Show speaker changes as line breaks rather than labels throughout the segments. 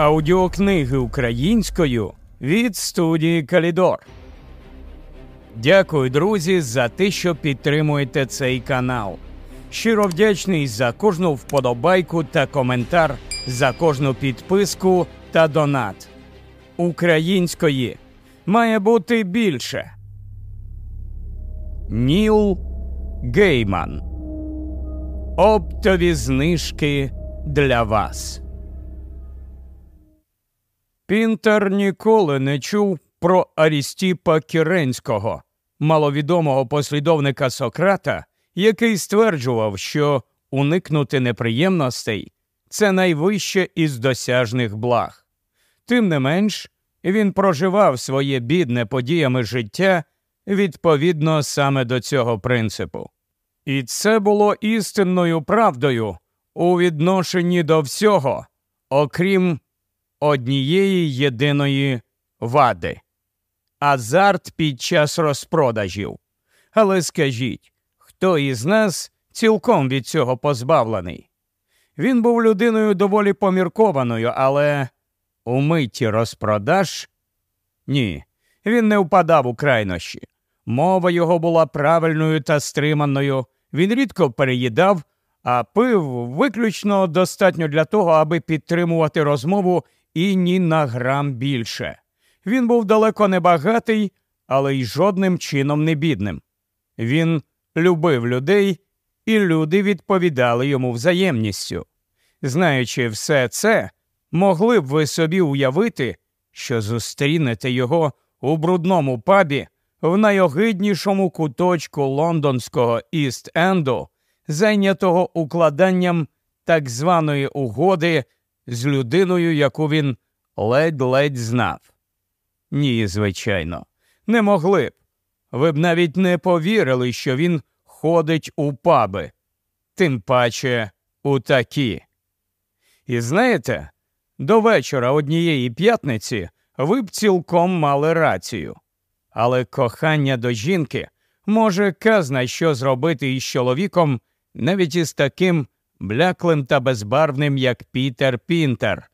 Аудіокниги українською від студії Калідор. Дякую, друзі, за те, що підтримуєте цей канал. Щиро вдячний за кожну вподобайку та коментар, за кожну підписку та донат. Української має бути більше. Ніл Гейман. Оптові знижки для вас. Пінтер ніколи не чув про Арістіпа Кіренського, маловідомого послідовника Сократа, який стверджував, що уникнути неприємностей це найвище із досяжних благ. Тим не менш, він проживав своє бідне подіями життя відповідно саме до цього принципу. І це було істинною правдою у відношенні до всього, окрім однієї єдиної вади азарт під час розпродажів. Але скажіть, хто із нас цілком від цього позбавлений? Він був людиною доволі поміркованою, але у миті розпродаж ні, він не впадав у крайнощі. Мова його була правильною та стриманою, він рідко переїдав, а пив виключно достатньо для того, аби підтримувати розмову і ні на грам більше. Він був далеко не багатий, але й жодним чином не бідним. Він любив людей, і люди відповідали йому взаємністю. Знаючи все це, могли б ви собі уявити, що зустрінете його у брудному пабі в найогиднішому куточку лондонського Іст-Енду, зайнятого укладанням так званої угоди з людиною, яку він ледь-ледь знав. Ні, звичайно, не могли б. Ви б навіть не повірили, що він ходить у паби, тим паче у такі. І знаєте, до вечора однієї п'ятниці ви б цілком мали рацію. Але кохання до жінки може казна що зробити із чоловіком, навіть із таким бляклим та безбарвним, як Пітер Пінтер.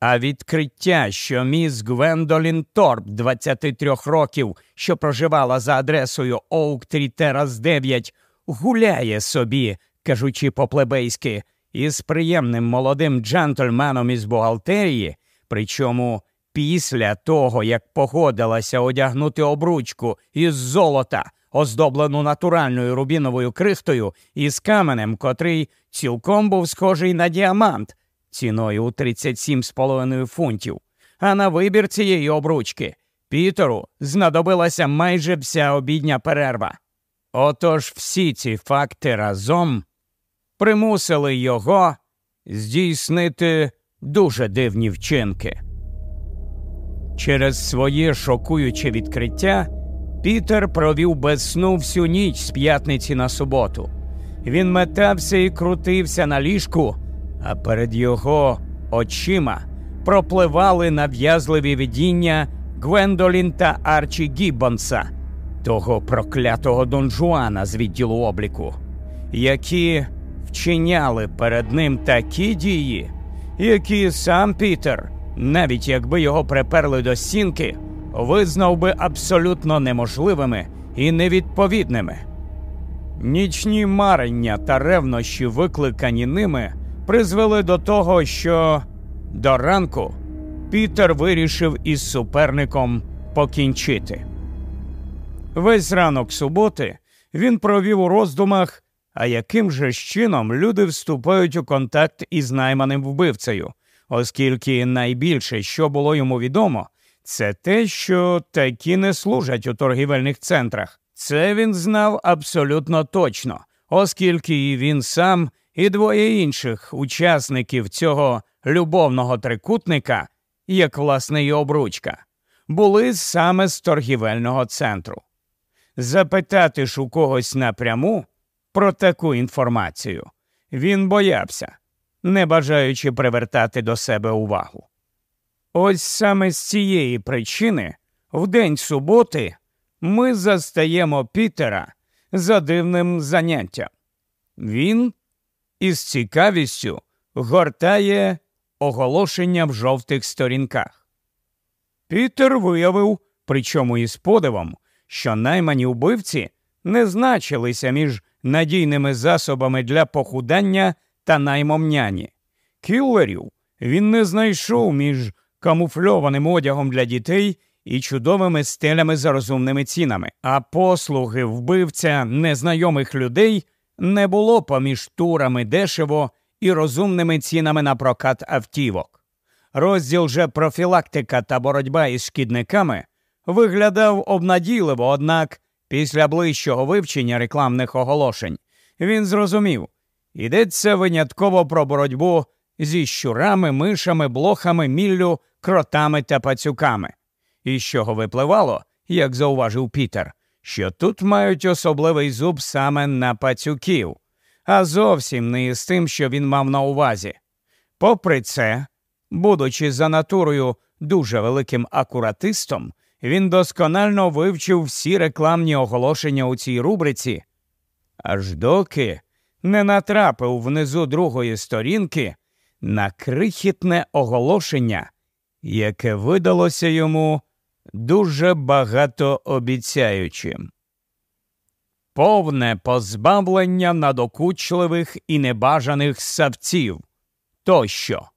А відкриття, що міс Гвендолін Торп, 23 років, що проживала за адресою Оуктрі Терас 9, гуляє собі, кажучи по-плебейськи, із приємним молодим джентльменом із бухгалтерії, причому після того, як погодилася одягнути обручку із золота, оздоблену натуральною рубіновою крихтою із каменем, котрий цілком був схожий на діамант, ціною у 37,5 фунтів. А на вибір цієї обручки Пітеру знадобилася майже вся обідня перерва. Отож всі ці факти разом примусили його здійснити дуже дивні вчинки. Через своє шокуюче відкриття Пітер провів без сну всю ніч з п'ятниці на суботу. Він метався і крутився на ліжку, а перед його очима пропливали нав'язливі видіння Гвендолін та Арчі Гіббонса, того проклятого Дон Жуана з відділу обліку, які вчиняли перед ним такі дії, які сам Пітер, навіть якби його приперли до стінки, визнав би абсолютно неможливими і невідповідними. Нічні марення та ревнощі, викликані ними, призвели до того, що до ранку Пітер вирішив із суперником покінчити. Весь ранок суботи він провів у роздумах, а яким же чином люди вступають у контакт із найманим вбивцею, оскільки найбільше, що було йому відомо, це те, що такі не служать у торгівельних центрах. Це він знав абсолютно точно, оскільки і він сам, і двоє інших учасників цього любовного трикутника, як власне і обручка, були саме з торгівельного центру. Запитати ж у когось напряму про таку інформацію він боявся, не бажаючи привертати до себе увагу. Ось саме з цієї причини, в день суботи, ми застаємо Пітера за дивним заняттям. Він із цікавістю гортає оголошення в жовтих сторінках. Пітер виявив, причому із подивом, що наймані вбивці не значилися між надійними засобами для похудання та наймом няні. Кіллерів він не знайшов між камуфльованим одягом для дітей і чудовими стелями за розумними цінами, а послуги вбивця незнайомих людей не було поміж турами дешево і розумними цінами на прокат автівок. Розділ же профілактика та боротьба із шкідниками виглядав обнадійливо, однак після ближчого вивчення рекламних оголошень він зрозумів, йдеться винятково про боротьбу зі щурами, мишами, блохами, міллю, кротами та пацюками. І з чого випливало, як зауважив Пітер, що тут мають особливий зуб саме на пацюків, а зовсім не із тим, що він мав на увазі. Попри це, будучи за натурою дуже великим акуратистом, він досконально вивчив всі рекламні оголошення у цій рубриці, аж доки не натрапив внизу другої сторінки на крихітне оголошення, яке видалося йому дуже багатообіцяючим. Повне позбавлення надокучливих і небажаних савців тощо.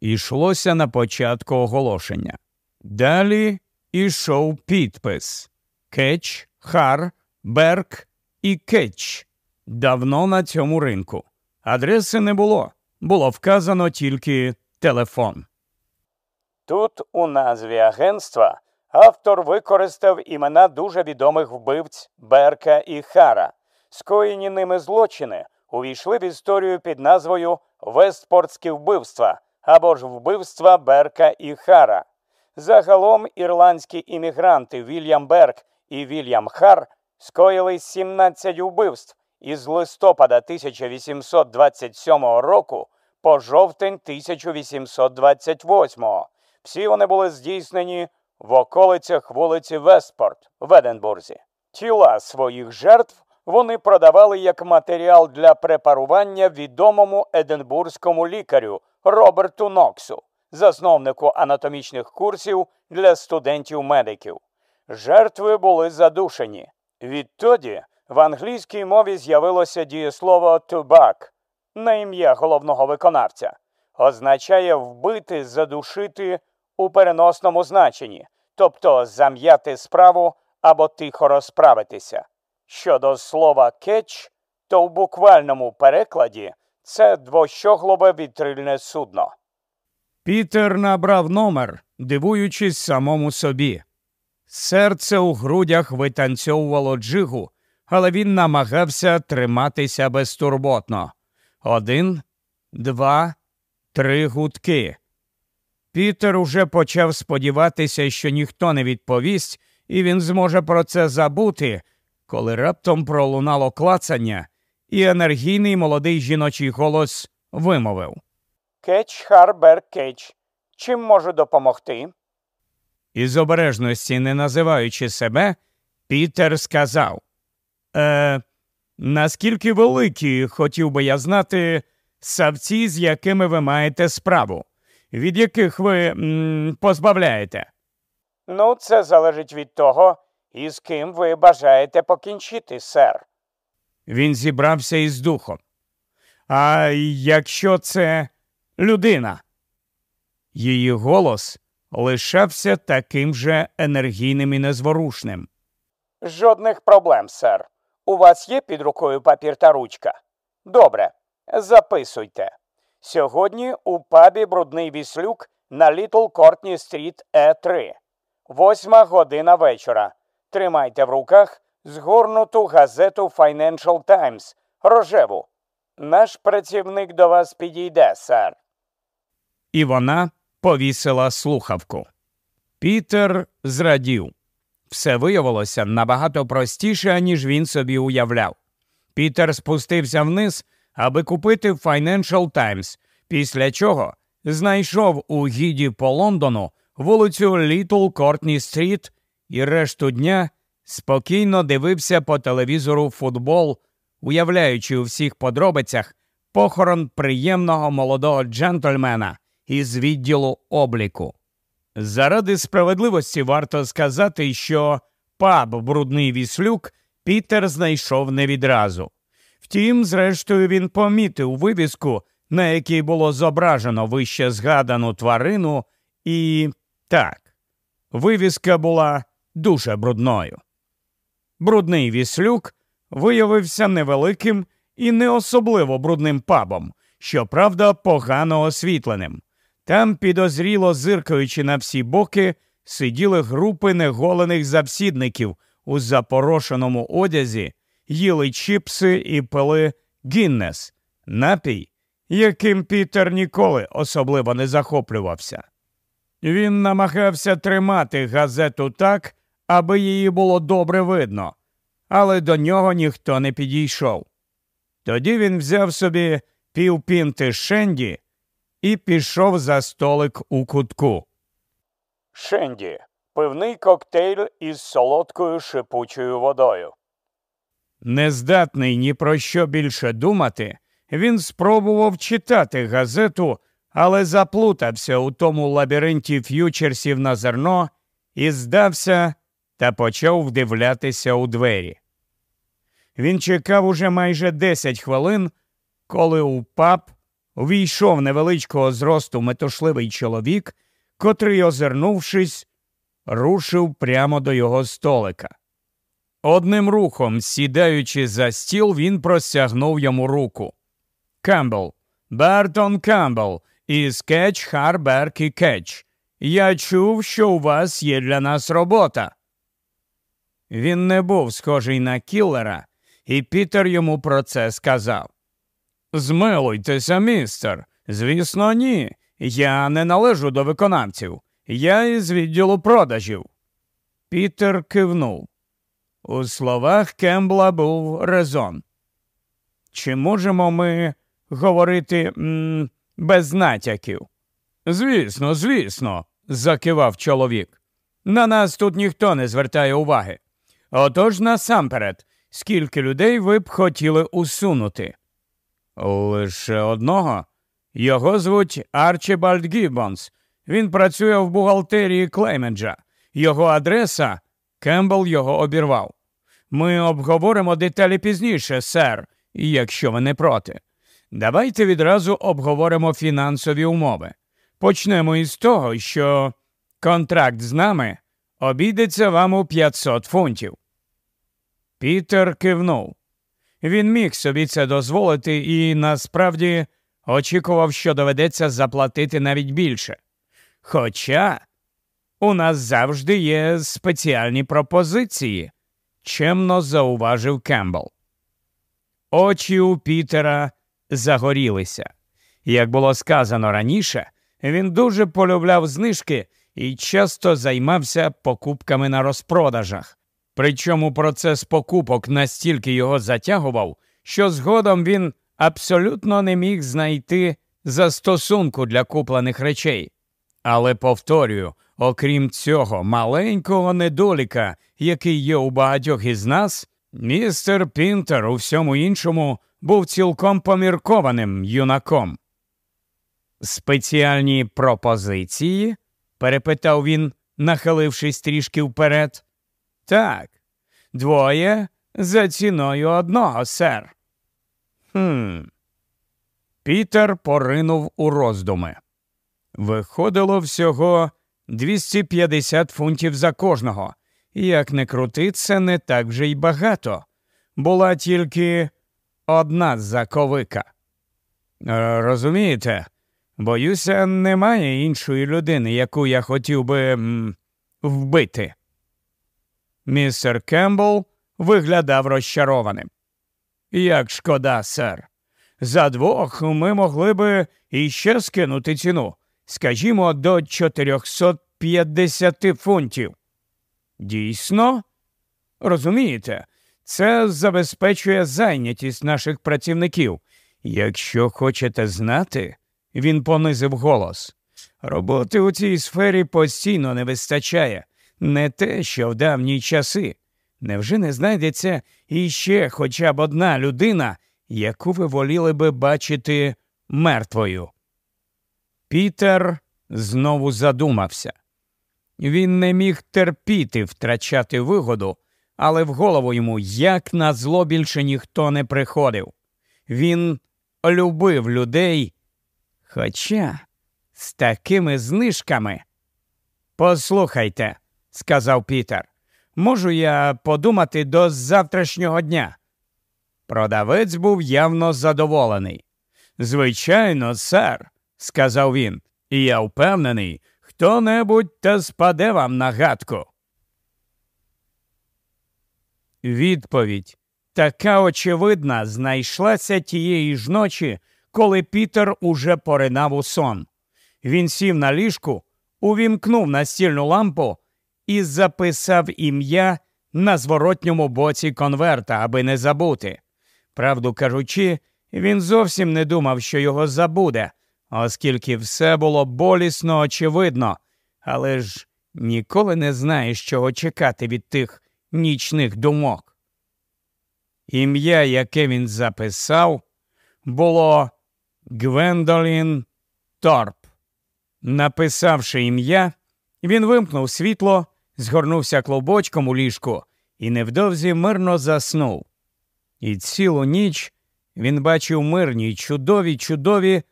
Ішлося на початку оголошення. Далі ішов підпис Кетч, Хар, Берк і Кетч. Давно на цьому ринку. Адреси не було. Було вказано тільки телефон.
Тут у назві агентства автор використав імена дуже відомих вбивць Берка і Хара. Скоєні ними злочини увійшли в історію під назвою Вестпортські вбивства або ж вбивства Берка і Хара. Загалом ірландські іммігранти Вільям Берк і Вільям Хар скоїли 17 вбивств із листопада 1827 року по жовтень 1828. Всі вони були здійснені в околицях вулиці Вестпорт в Единбурзі. Тіла своїх жертв вони продавали як матеріал для препарування відомому единбурзькому лікарю Роберту Ноксу, засновнику анатомічних курсів для студентів-медиків. Жертви були задушені. Відтоді в англійській мові з'явилося дієслово bug на ім'я головного виконавця, означає вбити, задушити у переносному значенні, тобто зам'яти справу або тихо розправитися. Щодо слова кетч, то в буквальному перекладі це двощоглобе вітрильне судно.
Пітер набрав номер, дивуючись самому собі. Серце у грудях витанцьовувало джигу, але він намагався триматися безтурботно. Один, два, три гудки. Пітер уже почав сподіватися, що ніхто не відповість, і він зможе про це забути, коли раптом пролунало клацання, і енергійний молодий жіночий голос вимовив
Кетч Харбер Кетч. Чим можу допомогти?
Із обережності, не називаючи себе, Пітер сказав Е, наскільки великі хотів би я знати савці, з якими ви маєте справу, від яких ви м, позбавляєте?
Ну, це залежить від того, із ким ви бажаєте покінчити, сер.
Він зібрався із духом. А якщо це людина? Її голос лишався таким же енергійним і незворушним.
Жодних проблем, сер. У вас є під рукою папір та ручка? Добре, записуйте. Сьогодні у пабі Брудний Віслюк на Літл Кортні Стріт Е3. Восьма година вечора. Тримайте в руках згорнуту газету Financial Times рожеву. Наш працівник до вас підійде, сер.
І вона повісила слухавку. Пітер зрадів. Все виявилося набагато простіше, ніж він собі уявляв. Пітер спустився вниз, аби купити Financial Times, після чого знайшов у гіді по Лондону вулицю Літл Кортні Стріт і решту дня спокійно дивився по телевізору футбол, уявляючи у всіх подробицях похорон приємного молодого джентльмена, із відділу обліку. Заради справедливості варто сказати, що паб брудний віслюк Пітер знайшов не відразу. Втім, зрештою, він помітив вивіску, на якій було зображено вище згадану тварину, і так, вивіска була дуже брудною. Брудний віслюк виявився невеликим і не особливо брудним пабом, щоправда, погано освітленим. Там, підозріло зиркаючи на всі боки, сиділи групи неголених завсідників у запорошеному одязі, їли чіпси і пили Гіннес, напій, яким Пітер ніколи особливо не захоплювався. Він намагався тримати газету так, аби її було добре видно, але до нього ніхто не підійшов. Тоді він взяв собі півпінти шенді і пішов за столик у кутку.
Шенді пивний коктейль із солодкою шипучою водою.
Нездатний ні про що більше думати, він спробував читати газету, але заплутався у тому лабіринті ф'ючерсів на зерно і здався та почав вдивлятися у двері. Він чекав уже майже 10 хвилин, коли у паб увійшов невеличкого зросту метушливий чоловік, котрий, озирнувшись, рушив прямо до його столика. Одним рухом, сідаючи за стіл, він простягнув йому руку. Камбл, Бертон Камбл із Кетч Харберкі Кетч. Я чув, що у вас є для нас робота. Він не був схожий на кіллера, і Пітер йому про це сказав. Змилуйтеся, містер. Звісно, ні. Я не належу до виконавців. Я із відділу продажів. Пітер кивнув. У словах Кембла був резон. Чи можемо ми говорити м, без натяків? Звісно, звісно, закивав чоловік. На нас тут ніхто не звертає уваги. Отож насамперед, скільки людей ви б хотіли усунути? Лише одного. Його звуть Арчибальд Гіббонс. Він працює в бухгалтерії Клейменджа. Його адреса Кембл його обірвав. Ми обговоримо деталі пізніше, сер, якщо ви не проти. Давайте відразу обговоримо фінансові умови. Почнемо із того, що контракт з нами обійдеться вам у 500 фунтів. Пітер кивнув. Він міг собі це дозволити і насправді очікував, що доведеться заплатити навіть більше. Хоча у нас завжди є спеціальні пропозиції, чемно зауважив Кембл. Очі у Пітера загорілися. Як було сказано раніше, він дуже полюбляв знижки і часто займався покупками на розпродажах. Причому процес покупок настільки його затягував, що згодом він абсолютно не міг знайти застосунку для куплених речей. Але повторюю, окрім цього маленького недоліка, який є у багатьох із нас, містер Пінтер у всьому іншому був цілком поміркованим юнаком. Спеціальні пропозиції? перепитав він, нахилившись трішки вперед. Так, двоє за ціною одного, сер. Хм. Пітер поринув у роздуми. Виходило всього 250 фунтів за кожного. Як не крути, це не так вже й багато. Була тільки одна заковика. Е, розумієте, боюся, немає іншої людини, яку я хотів би м, вбити. Містер Кембл виглядав розчарованим. Як шкода, сер. За двох ми могли би іще скинути ціну, скажімо, до 450 фунтів. Дійсно, розумієте, це забезпечує зайнятість наших працівників. Якщо хочете знати, він понизив голос. Роботи у цій сфері постійно не вистачає, не те, що в давні часи. Невже не знайдеться іще хоча б одна людина, яку ви воліли би бачити мертвою? Пітер знову задумався. Він не міг терпіти втрачати вигоду, але в голову йому як на зло більше ніхто не приходив. Він любив людей, хоча з такими знижками. Послухайте, сказав Пітер, можу я подумати до завтрашнього дня. Продавець був явно задоволений. Звичайно, сер, сказав він, і я впевнений, хто небудь та спаде вам на гадку. Відповідь така очевидна знайшлася тієї ж ночі, коли Пітер уже поринав у сон. Він сів на ліжку, увімкнув настільну лампу і записав ім'я на зворотньому боці конверта, аби не забути. Правду кажучи, він зовсім не думав, що його забуде, оскільки все було болісно очевидно, але ж ніколи не знаєш, чого чекати від тих нічних думок. Ім'я, яке він записав, було Гвендолін Торп. Написавши ім'я, він вимкнув світло, згорнувся клубочком у ліжку і невдовзі мирно заснув. І цілу ніч він бачив мирні, чудові, чудові,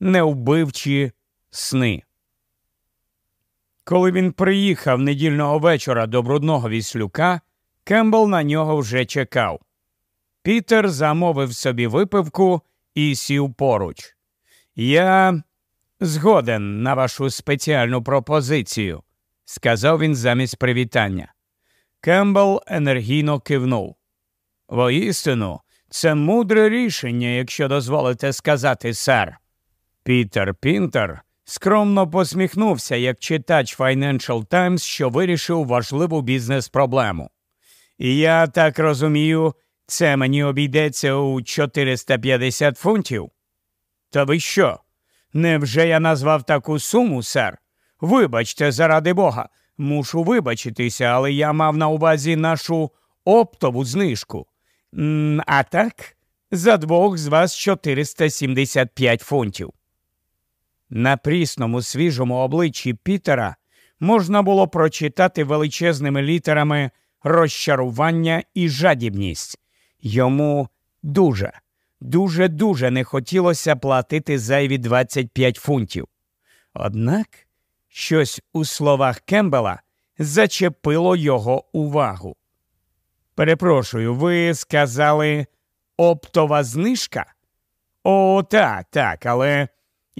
невбивчі сни. Коли він приїхав недільного вечора до брудного віслюка, Кембл на нього вже чекав. Пітер замовив собі випивку і сів поруч. Я згоден на вашу спеціальну пропозицію, сказав він замість привітання. Кембл енергійно кивнув. Воістину, це мудре рішення, якщо дозволите сказати, сер. Пітер Пінтер скромно посміхнувся як читач Financial Times, що вирішив важливу бізнес проблему. І я так розумію, це мені обійдеться у 450 фунтів. Та ви що? Невже я назвав таку суму, сер? Вибачте, заради Бога, мушу вибачитися, але я мав на увазі нашу оптову знижку. А так, за двох з вас 475 фунтів. На прісному свіжому обличчі Пітера можна було прочитати величезними літерами розчарування і жадібність. Йому дуже, дуже, дуже не хотілося платити зайві 25 фунтів. Однак щось у словах Кембела зачепило його увагу. Перепрошую, ви сказали оптова знижка? О, так, так, але